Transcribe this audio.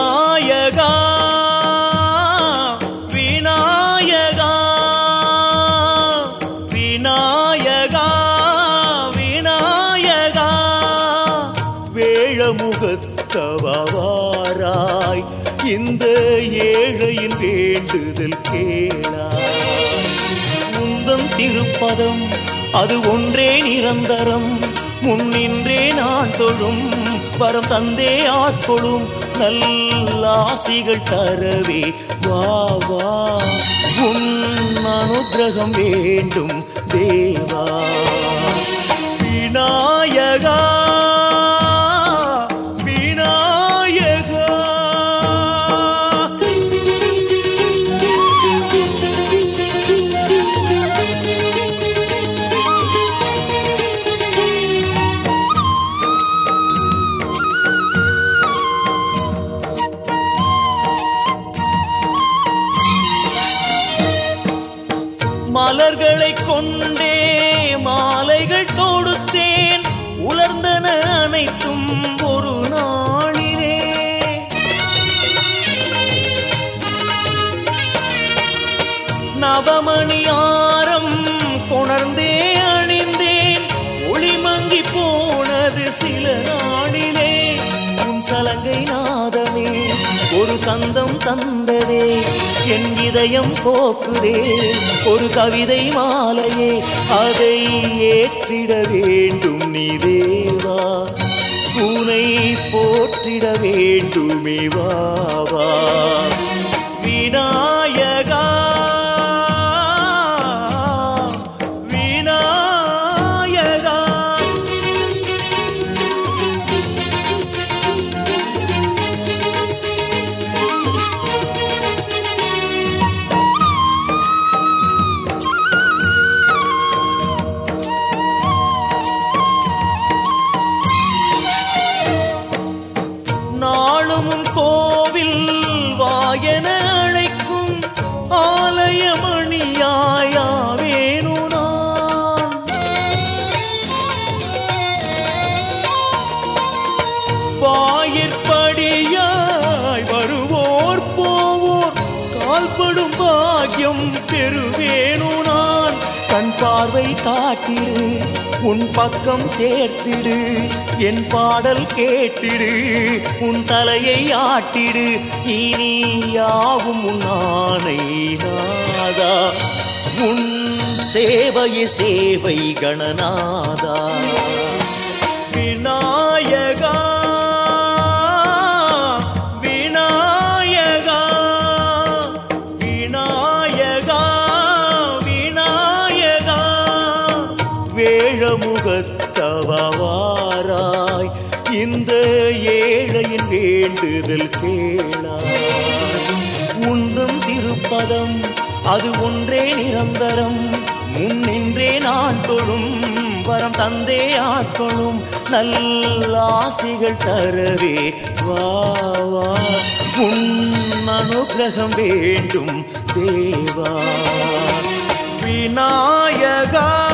விநாயகா விநாயகா விநாயகா விநாயகா. வேழமுகத்தவாராய் இந்த ஏழையின் வேண்டுதல் கேளாய். முந்தம் திருப்பதம் அது ஒன்றே நிரந்தரம் முன்னின்றே நான் தொழும் வரம் தந்தே ஆட்கொள்ளும் நல்லாசிகள் தரவே. வா வா. உன் அனுகிரகம் வேண்டும் தேவா. விநாயகா விநாயகா. மலர்களை கொண்டே மாலைகள் தொடுத்தேன். உலர்ந்தன அனைத்தும் ஒரு நாளிலே. நவமணியாரம் கொணர்ந்தே அணிந்தேன். ஒளிமங்கி போனது சில நாளிலே. உன் சலங்கை நான் ஒரு சந்தம் தந்ததே என் இதயம் போக்குதே. ஒரு கவிதை மாலையே அதை ஏற்றிட வேண்டும் நீ தேவா. பூனை போற்றிட வேண்டுமே வாவா கால்படும் பாக்கியம் பெறுவேனோ நான். கண் பார்வை காட்டிடு உன் பக்கம் சேர்த்திடு என் பாடல் கேட்டிடு உன் தலையை ஆட்டிடு. இனி யாவும் உன் ஆணை நாதா. உன் சேவையே சேவை கணநாதா. ஏழையின் வேண்டுதல் கேளா உந்தும் திருப்பதம் அது ஒன்றே நிரந்தரம். முன்னின்றே நான் தொழும் வரம் தந்தே ஆட்களும் நல்லாசிகள் தரவே வாவா உன் அனுகிரகம் வேண்டும் தேவா. விநாயகா